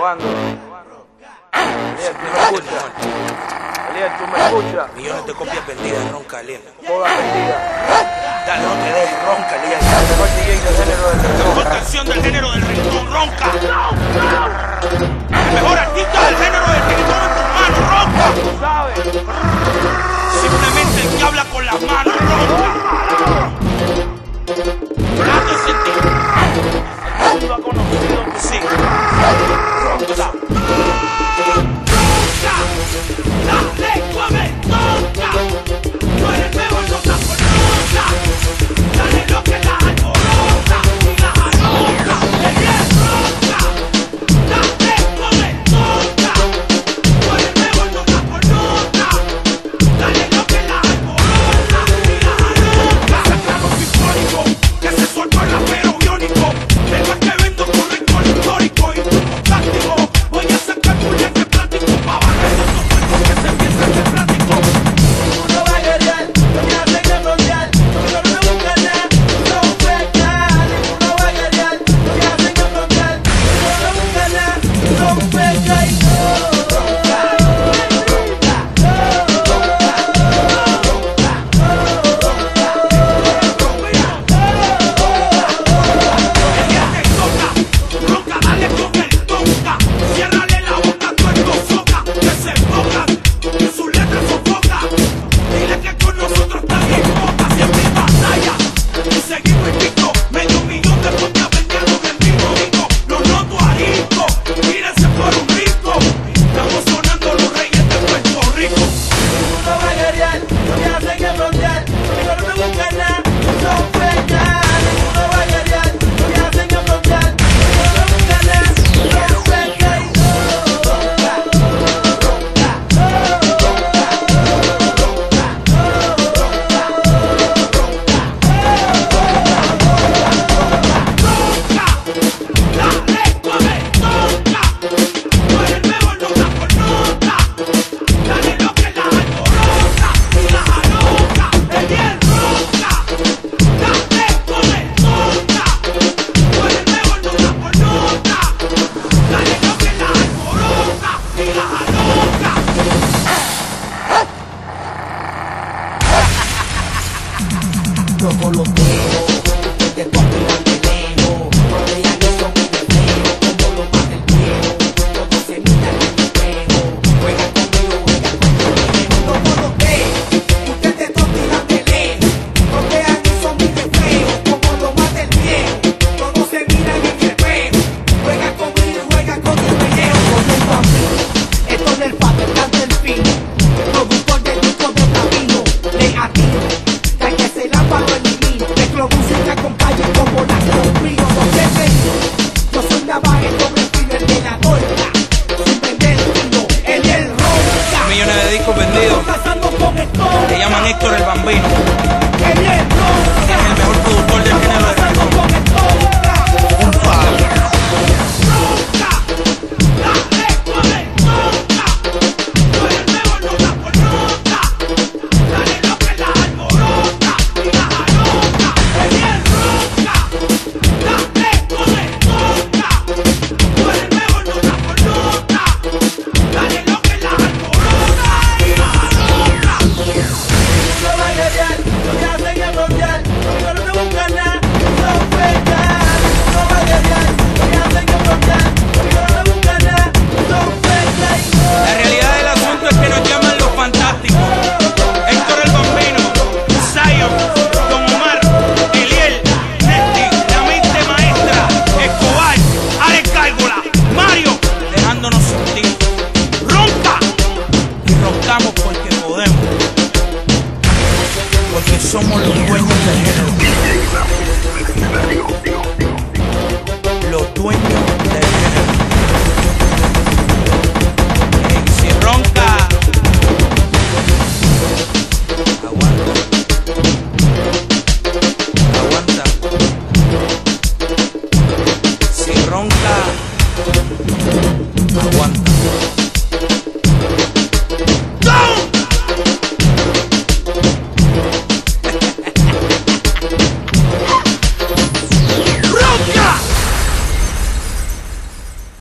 robando. Elías, tú me escuchas. Elías, tú me escuchas. Millones de copias vendidas, ronca, Elías. Todas vendidas. Dale, no te dejes, ronca, Elías. Mejor DJ del género del reggaetón. La canción del género del reggaetón, ronca. El mejor artista del género del reggaetón en tus manos, ronca. ¿Tú sabes? Simplemente el que habla con las manos. 落魄。bambino. somos los dueños del género.